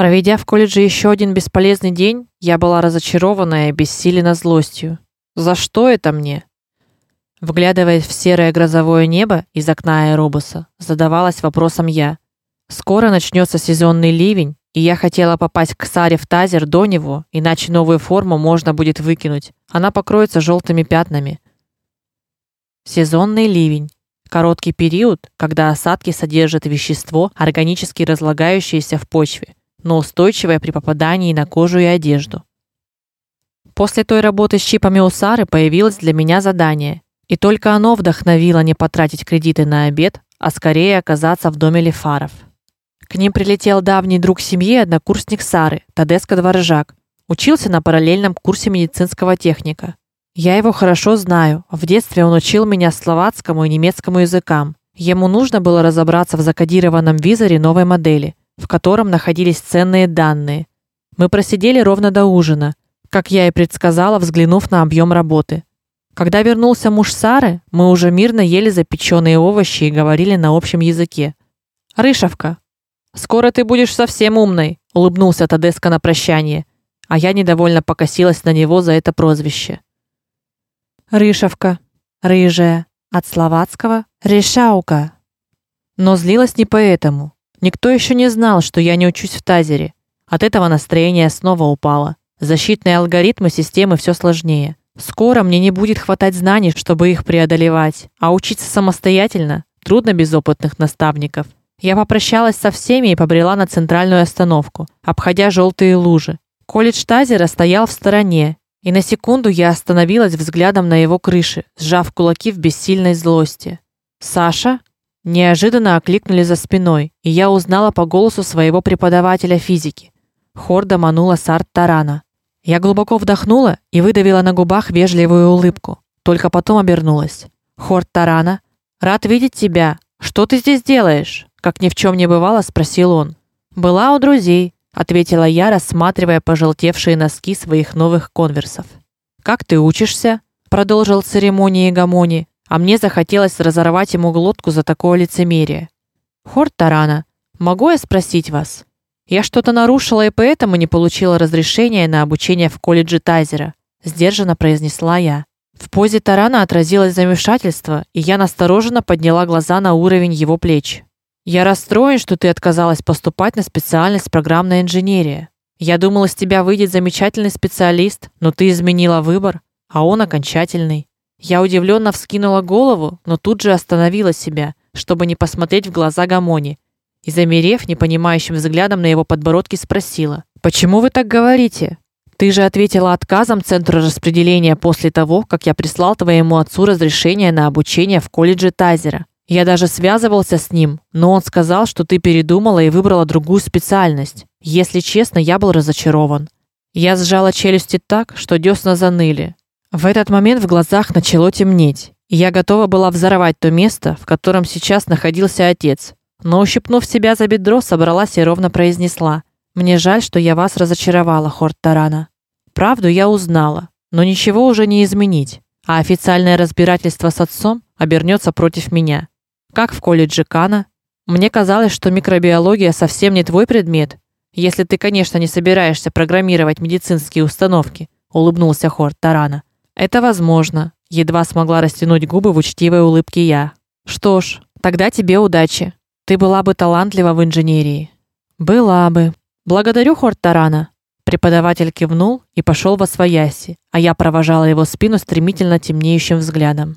Проведя в колледже еще один бесполезный день, я была разочарована и обессилена злостью. За что это мне? Вглядываясь в серое грозовое небо из окна аэробуса, задавалась вопросом я. Скоро начнется сезонный ливень, и я хотела попасть к Саре в тазер до него, иначе новую форму можно будет выкинуть. Она покроется желтыми пятнами. Сезонный ливень короткий период, когда осадки содержат вещество, органически разлагающееся в почве, но устойчивое при попадании на кожу и одежду. После той работы с чипами у Сары появилось для меня задание, и только оно вдохновило не потратить кредиты на обед, а скорее оказаться в доме Лефаров. К ним прилетел давний друг семьи, однокурсник Сары, Тадеско Дворжак. Учился на параллельном курсе медицинского техника. Я его хорошо знаю. В детстве он учил меня словацкому и немецкому языкам. Ему нужно было разобраться в закодированном визоре новой модели, в котором находились ценные данные. Мы просидели ровно до ужина, как я и предсказала, взглянув на объем работы. Когда вернулся муж Сары, мы уже мирно ели запеченные овощи и говорили на общем языке. Рышевка, Скоро ты будешь совсем умной, улыбнулся Тадеска на прощание, а я недовольно покосилась на него за это прозвище. Рышевка, рыжая, от словацкого решаука. Но злилась не поэтому. Никто еще не знал, что я не учусь в тазере. От этого настроение снова упало. Защитные алгоритмы системы все сложнее. Скоро мне не будет хватать знаний, чтобы их преодолевать, а учиться самостоятельно трудно без опытных наставников. Я попрощалась со всеми и побрела на центральную остановку, обходя желтые лужи. Колледж Тазера стоял в стороне, и на секунду я остановилась взглядом на его крыше, сжав кулаки в бессильной злости. Саша неожиданно окликнули за спиной, и я узнала по голосу своего преподавателя физики. Хорда манула Сарт Тарана. Я глубоко вдохнула и выдавила на губах вежливую улыбку, только потом обернулась. Хорд Тарана, рад видеть тебя. Что ты здесь делаешь? как ни в чем не бывало, спросил он. Была у друзей, ответила я, рассматривая пожелтевшие носки своих новых конверсов. Как ты учишься? продолжил церемонии Гамони, а мне захотелось разорвать ему глотку за такое лицемерие. Хорт Тарана, могу я спросить вас? Я что-то нарушила и поэтому не получила разрешения на обучение в колледже Тайзера, сдержанно произнесла я. В позе Тарана отразилось замешательство, и я настороженно подняла глаза на уровень его плеч. Я расстроен, что ты отказалась поступать на специальность программная инженерия. Я думал, из тебя выйдет замечательный специалист, но ты изменила выбор, а он окончательный. Я удивленно вскинула голову, но тут же остановила себя, чтобы не посмотреть в глаза Гамони, и замерев непонимающим взглядом на его подбородке спросила: "Почему вы так говорите? Ты же ответила отказом центру распределения после того, как я прислал твоему отцу разрешение на обучение в колледже Тазера. Я даже связывался с ним, но он сказал, что ты передумала и выбрала другую специальность. Если честно, я был разочарован. Я сжала челюсти так, что десна заныли. В этот момент в глазах начало темнеть, и я готова была взорвать то место, в котором сейчас находился отец. Но ущипнув себя за бедро, собралась и ровно произнесла: "Мне жаль, что я вас разочаровала, Хорт Тарана. Правду я узнала, но ничего уже не изменить, а официальное разбирательство с отцом обернется против меня. Как в колледже Кана? Мне казалось, что микробиология совсем не твой предмет, если ты, конечно, не собираешься программировать медицинские установки, улыбнулся Хорт Тарана. Это возможно, едва смогла растянуть губы в учтивой улыбке я. Что ж, тогда тебе удачи. Ты была бы талантлива в инженерии. Была бы. Благодарю Хорт Тарана. Преподаватель кивнул и пошел во свояси, а я провожала его спину стремительно темнеющим взглядом.